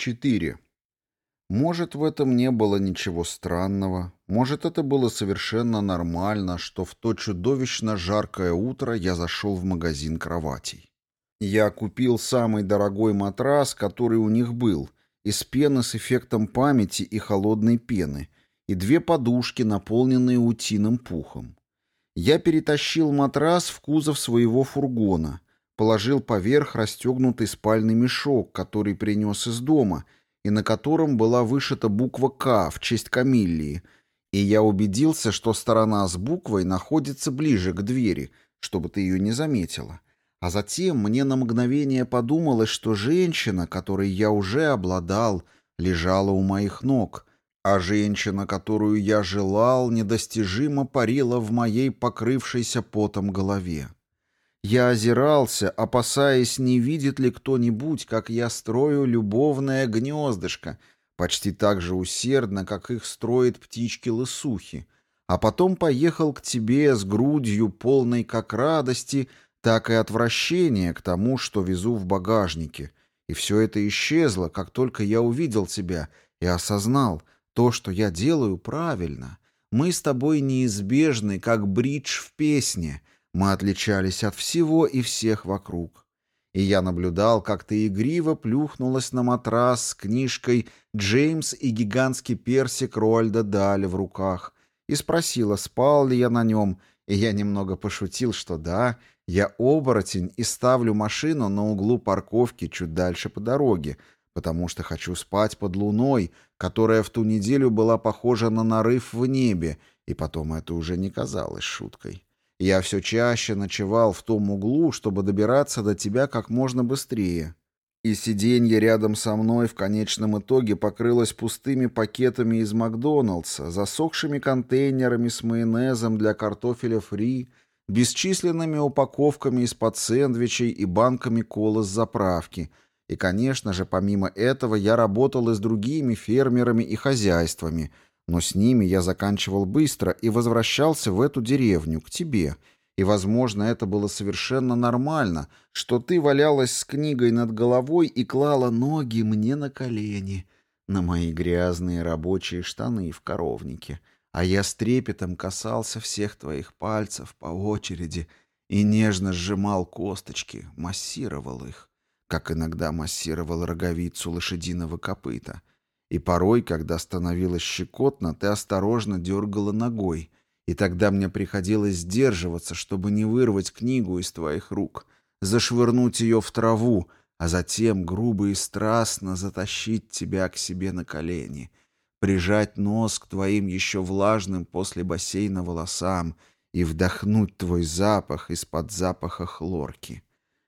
4. Может, в этом не было ничего странного, может, это было совершенно нормально, что в то чудовищно жаркое утро я зашел в магазин кроватей. Я купил самый дорогой матрас, который у них был, из пены с эффектом памяти и холодной пены, и две подушки, наполненные утиным пухом. Я перетащил матрас в кузов своего фургона — положил поверх расстегнутый спальный мешок, который принес из дома, и на котором была вышита буква «К» в честь Камиллии, и я убедился, что сторона с буквой находится ближе к двери, чтобы ты ее не заметила. А затем мне на мгновение подумалось, что женщина, которой я уже обладал, лежала у моих ног, а женщина, которую я желал, недостижимо парила в моей покрывшейся потом голове. Я озирался, опасаясь, не видит ли кто-нибудь, как я строю любовное гнездышко, почти так же усердно, как их строят птички-лысухи, а потом поехал к тебе с грудью, полной как радости, так и отвращения к тому, что везу в багажнике. И все это исчезло, как только я увидел тебя и осознал, то, что я делаю, правильно. Мы с тобой неизбежны, как бридж в песне — мы отличались от всего и всех вокруг. И я наблюдал, как ты игриво плюхнулась на матрас с книжкой «Джеймс и гигантский персик Роальда Дали» в руках и спросила, спал ли я на нем, и я немного пошутил, что да, я оборотень и ставлю машину на углу парковки чуть дальше по дороге, потому что хочу спать под луной, которая в ту неделю была похожа на нарыв в небе, и потом это уже не казалось шуткой. Я все чаще ночевал в том углу, чтобы добираться до тебя как можно быстрее. И сиденье рядом со мной в конечном итоге покрылось пустыми пакетами из Макдоналдса, засохшими контейнерами с майонезом для картофеля фри, бесчисленными упаковками из-под сэндвичей и банками колы с заправки. И, конечно же, помимо этого я работал и с другими фермерами и хозяйствами – но с ними я заканчивал быстро и возвращался в эту деревню, к тебе. И, возможно, это было совершенно нормально, что ты валялась с книгой над головой и клала ноги мне на колени, на мои грязные рабочие штаны в коровнике. А я с трепетом касался всех твоих пальцев по очереди и нежно сжимал косточки, массировал их, как иногда массировал роговицу лошадиного копыта — и порой, когда становилось щекотно, ты осторожно дергала ногой, и тогда мне приходилось сдерживаться, чтобы не вырвать книгу из твоих рук, зашвырнуть ее в траву, а затем грубо и страстно затащить тебя к себе на колени, прижать нос к твоим еще влажным после бассейна волосам и вдохнуть твой запах из-под запаха хлорки.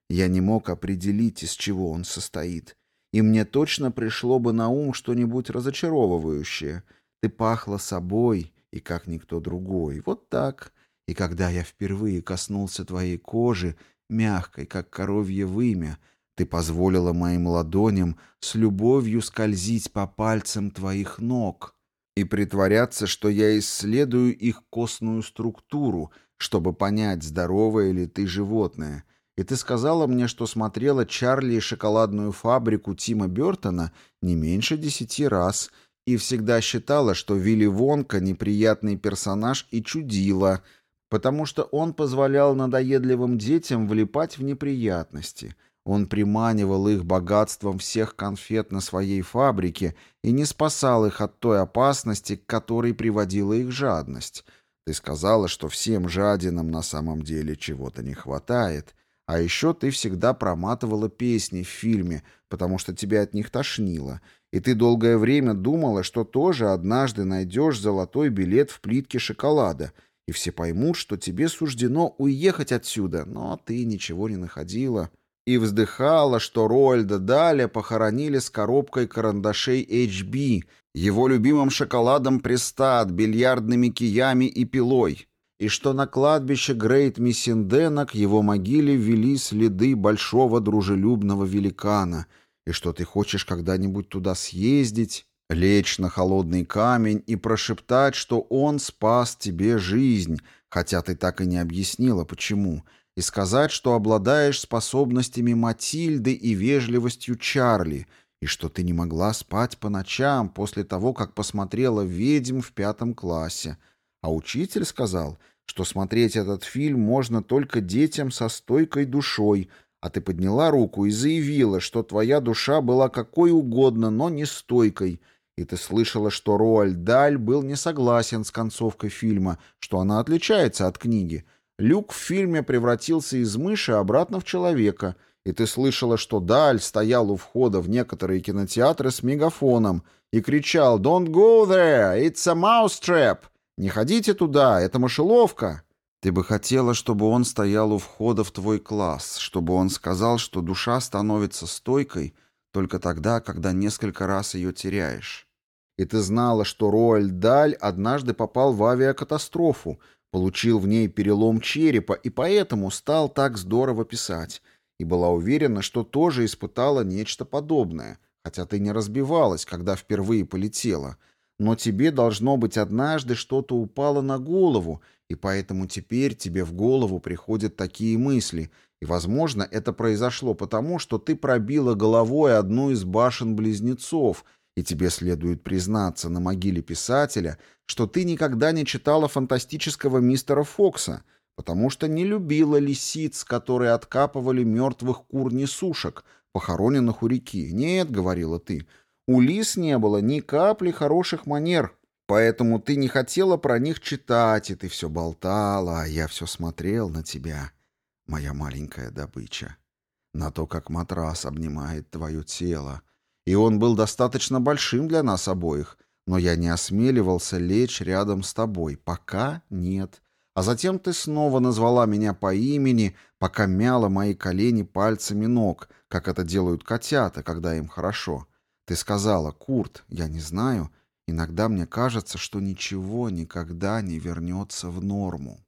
Я не мог определить, из чего он состоит — и мне точно пришло бы на ум что-нибудь разочаровывающее. Ты пахла собой и как никто другой. Вот так. И когда я впервые коснулся твоей кожи, мягкой, как коровье вымя, ты позволила моим ладоням с любовью скользить по пальцам твоих ног и притворяться, что я исследую их костную структуру, чтобы понять, здоровое ли ты животное — и ты сказала мне, что смотрела «Чарли и шоколадную фабрику» Тима Бертона не меньше десяти раз и всегда считала, что Вилли Вонка — неприятный персонаж и чудила, потому что он позволял надоедливым детям влипать в неприятности. Он приманивал их богатством всех конфет на своей фабрике и не спасал их от той опасности, к которой приводила их жадность. Ты сказала, что всем жадинам на самом деле чего-то не хватает — а еще ты всегда проматывала песни в фильме, потому что тебя от них тошнило, и ты долгое время думала, что тоже однажды найдешь золотой билет в плитке шоколада, и все поймут, что тебе суждено уехать отсюда, но ты ничего не находила. И вздыхала, что Роальда Даля похоронили с коробкой карандашей HB, его любимым шоколадом Престат, бильярдными киями и пилой и что на кладбище Грейт Миссиндена к его могиле вели следы большого дружелюбного великана, и что ты хочешь когда-нибудь туда съездить, лечь на холодный камень и прошептать, что он спас тебе жизнь, хотя ты так и не объяснила, почему, и сказать, что обладаешь способностями Матильды и вежливостью Чарли, и что ты не могла спать по ночам после того, как посмотрела «Ведьм» в пятом классе. А учитель сказал, что смотреть этот фильм можно только детям со стойкой душой, а ты подняла руку и заявила, что твоя душа была какой угодно, но не стойкой, и ты слышала, что Роальд Даль был не согласен с концовкой фильма, что она отличается от книги. Люк в фильме превратился из мыши обратно в человека — и ты слышала, что Даль стоял у входа в некоторые кинотеатры с мегафоном и кричал «Don't go there! It's a mousetrap! Не ходите туда, это мышеловка!» Ты бы хотела, чтобы он стоял у входа в твой класс, чтобы он сказал, что душа становится стойкой только тогда, когда несколько раз ее теряешь. И ты знала, что Роальд Даль однажды попал в авиакатастрофу, получил в ней перелом черепа и поэтому стал так здорово писать и была уверена, что тоже испытала нечто подобное, хотя ты не разбивалась, когда впервые полетела. Но тебе, должно быть, однажды что-то упало на голову, и поэтому теперь тебе в голову приходят такие мысли, и, возможно, это произошло потому, что ты пробила головой одну из башен-близнецов, и тебе следует признаться на могиле писателя, что ты никогда не читала фантастического мистера Фокса — потому что не любила лисиц, которые откапывали мертвых кур-несушек, похороненных у реки. «Нет», — говорила ты, — «у лис не было ни капли хороших манер, поэтому ты не хотела про них читать, и ты все болтала, а я все смотрел на тебя, моя маленькая добыча, на то, как матрас обнимает твое тело. И он был достаточно большим для нас обоих, но я не осмеливался лечь рядом с тобой, пока нет» А затем ты снова назвала меня по имени, пока мяла мои колени пальцами ног, как это делают котята, когда им хорошо. Ты сказала, Курт, я не знаю, иногда мне кажется, что ничего никогда не вернется в норму.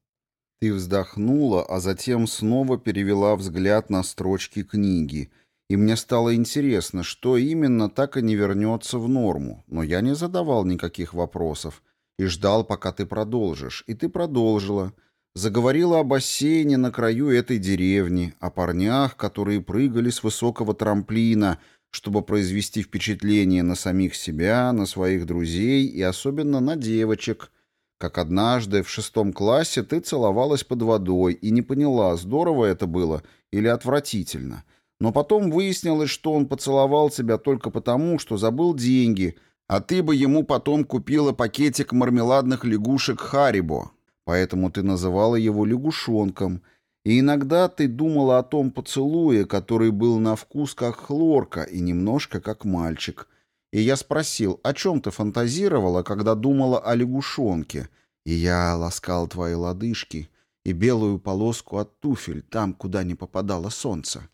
Ты вздохнула, а затем снова перевела взгляд на строчки книги, и мне стало интересно, что именно так и не вернется в норму, но я не задавал никаких вопросов, и ждал, пока ты продолжишь. И ты продолжила. Заговорила о бассейне на краю этой деревни, о парнях, которые прыгали с высокого трамплина, чтобы произвести впечатление на самих себя, на своих друзей и особенно на девочек. Как однажды в шестом классе ты целовалась под водой и не поняла, здорово это было или отвратительно. Но потом выяснилось, что он поцеловал тебя только потому, что забыл деньги — а ты бы ему потом купила пакетик мармеладных лягушек Харибо, поэтому ты называла его лягушонком. И иногда ты думала о том поцелуе, который был на вкус как хлорка и немножко как мальчик. И я спросил, о чем ты фантазировала, когда думала о лягушонке? И я ласкал твои лодыжки и белую полоску от туфель там, куда не попадало солнце.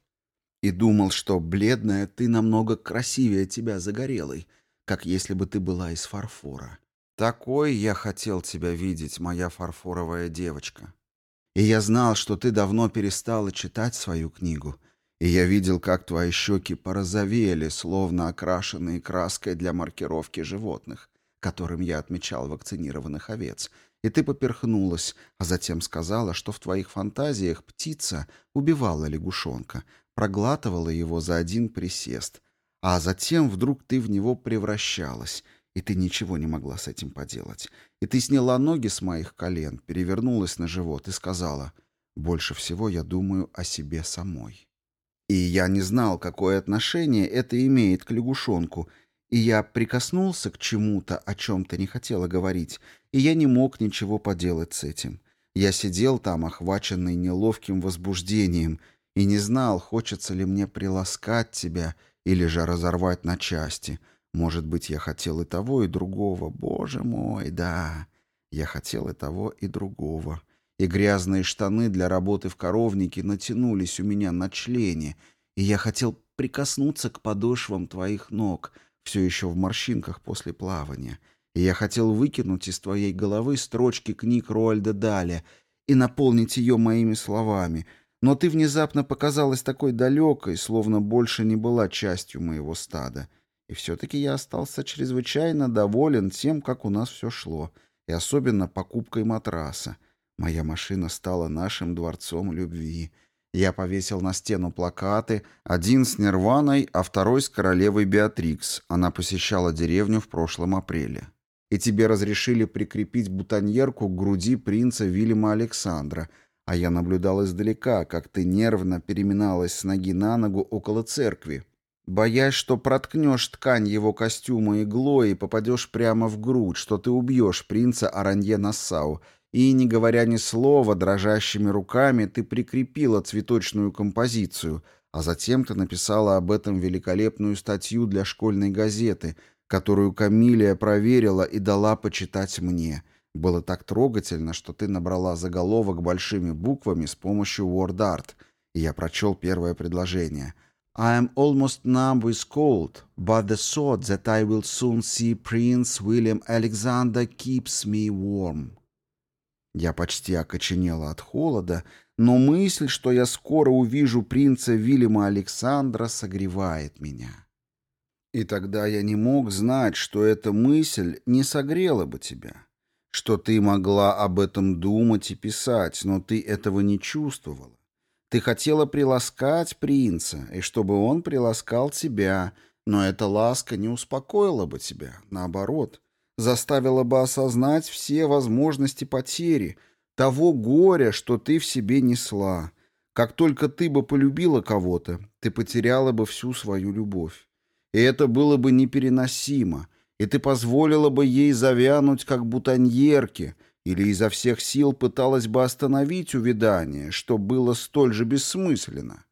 И думал, что бледная ты намного красивее тебя загорелой — как если бы ты была из фарфора. Такой я хотел тебя видеть, моя фарфоровая девочка. И я знал, что ты давно перестала читать свою книгу, и я видел, как твои щеки порозовели, словно окрашенные краской для маркировки животных, которым я отмечал вакцинированных овец, и ты поперхнулась, а затем сказала, что в твоих фантазиях птица убивала лягушонка, проглатывала его за один присест — а затем вдруг ты в него превращалась, и ты ничего не могла с этим поделать. И ты сняла ноги с моих колен, перевернулась на живот и сказала, «Больше всего я думаю о себе самой». И я не знал, какое отношение это имеет к лягушонку, и я прикоснулся к чему-то, о чем ты не хотела говорить, и я не мог ничего поделать с этим. Я сидел там, охваченный неловким возбуждением, и не знал, хочется ли мне приласкать тебя — или же разорвать на части. Может быть, я хотел и того, и другого. Боже мой, да, я хотел и того, и другого. И грязные штаны для работы в коровнике натянулись у меня на члене, и я хотел прикоснуться к подошвам твоих ног, все еще в морщинках после плавания. И я хотел выкинуть из твоей головы строчки книг Роальда Даля и наполнить ее моими словами — но ты внезапно показалась такой далекой, словно больше не была частью моего стада. И все-таки я остался чрезвычайно доволен тем, как у нас все шло, и особенно покупкой матраса. Моя машина стала нашим дворцом любви. Я повесил на стену плакаты, один с Нирваной, а второй с королевой Беатрикс. Она посещала деревню в прошлом апреле. И тебе разрешили прикрепить бутоньерку к груди принца Вильяма Александра, а я наблюдал издалека, как ты нервно переминалась с ноги на ногу около церкви, боясь, что проткнешь ткань его костюма иглой и попадешь прямо в грудь, что ты убьешь принца Аранье Нассау, и, не говоря ни слова, дрожащими руками ты прикрепила цветочную композицию, а затем ты написала об этом великолепную статью для школьной газеты, которую Камилия проверила и дала почитать мне. Было так трогательно, что ты набрала заголовок большими буквами с помощью WordArt, и я прочел первое предложение. «I am almost numb with cold, but the thought that I will soon see Prince William Alexander keeps me warm». Я почти окоченела от холода, но мысль, что я скоро увижу принца Вильяма Александра, согревает меня. И тогда я не мог знать, что эта мысль не согрела бы тебя, что ты могла об этом думать и писать, но ты этого не чувствовала. Ты хотела приласкать принца, и чтобы он приласкал тебя, но эта ласка не успокоила бы тебя, наоборот — заставила бы осознать все возможности потери, того горя, что ты в себе несла. Как только ты бы полюбила кого-то, ты потеряла бы всю свою любовь. И это было бы непереносимо, и ты позволила бы ей завянуть, как бутоньерке, или изо всех сил пыталась бы остановить увядание, что было столь же бессмысленно.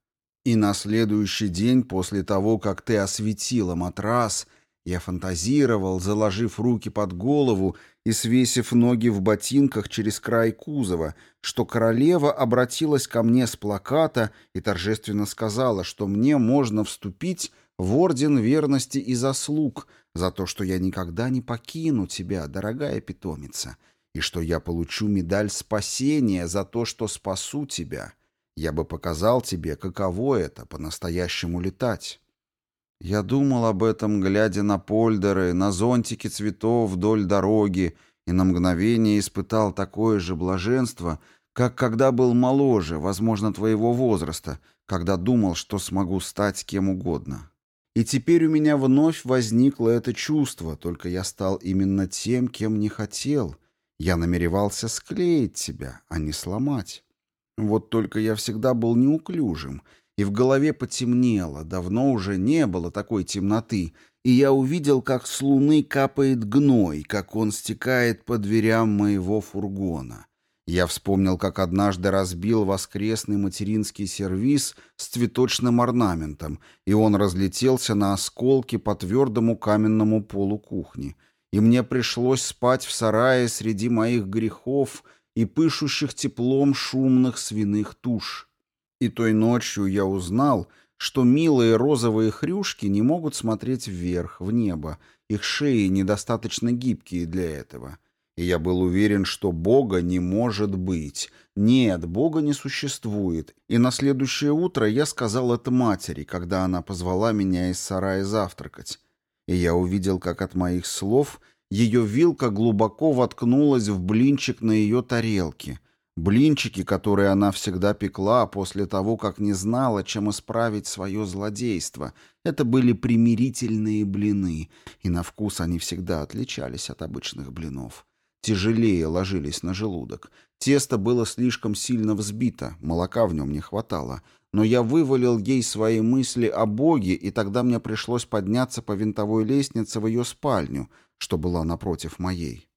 И на следующий день после того, как ты осветила матрас — я фантазировал, заложив руки под голову и свесив ноги в ботинках через край кузова, что королева обратилась ко мне с плаката и торжественно сказала, что мне можно вступить в орден верности и заслуг за то, что я никогда не покину тебя, дорогая питомица, и что я получу медаль спасения за то, что спасу тебя. Я бы показал тебе, каково это по-настоящему летать. Я думал об этом, глядя на польдеры, на зонтики цветов вдоль дороги, и на мгновение испытал такое же блаженство, как когда был моложе, возможно, твоего возраста, когда думал, что смогу стать кем угодно. И теперь у меня вновь возникло это чувство, только я стал именно тем, кем не хотел. Я намеревался склеить тебя, а не сломать. Вот только я всегда был неуклюжим — и в голове потемнело, давно уже не было такой темноты, и я увидел, как с луны капает гной, как он стекает по дверям моего фургона. Я вспомнил, как однажды разбил воскресный материнский сервиз с цветочным орнаментом, и он разлетелся на осколки по твердому каменному полу кухни. И мне пришлось спать в сарае среди моих грехов и пышущих теплом шумных свиных туш. И той ночью я узнал, что милые розовые хрюшки не могут смотреть вверх, в небо, их шеи недостаточно гибкие для этого. И я был уверен, что Бога не может быть. Нет, Бога не существует. И на следующее утро я сказал это матери, когда она позвала меня из сарая завтракать. И я увидел, как от моих слов ее вилка глубоко воткнулась в блинчик на ее тарелке — Блинчики, которые она всегда пекла после того, как не знала, чем исправить свое злодейство, это были примирительные блины, и на вкус они всегда отличались от обычных блинов. Тяжелее ложились на желудок. Тесто было слишком сильно взбито, молока в нем не хватало. Но я вывалил ей свои мысли о Боге, и тогда мне пришлось подняться по винтовой лестнице в ее спальню, что была напротив моей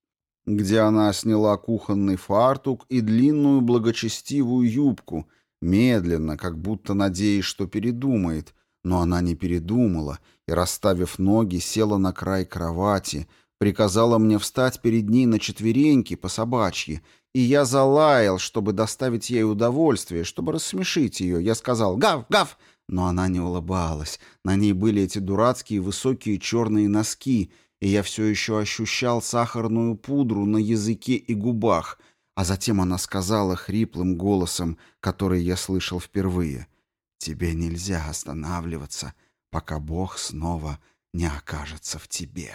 где она сняла кухонный фартук и длинную благочестивую юбку, медленно, как будто надеясь, что передумает, но она не передумала и, расставив ноги, села на край кровати, приказала мне встать перед ней на четвереньки по собачьи, и я залаял, чтобы доставить ей удовольствие, чтобы рассмешить ее. Я сказал «Гав! Гав!» Но она не улыбалась. На ней были эти дурацкие высокие черные носки — и я все еще ощущал сахарную пудру на языке и губах, а затем она сказала хриплым голосом, который я слышал впервые, «Тебе нельзя останавливаться, пока Бог снова не окажется в тебе».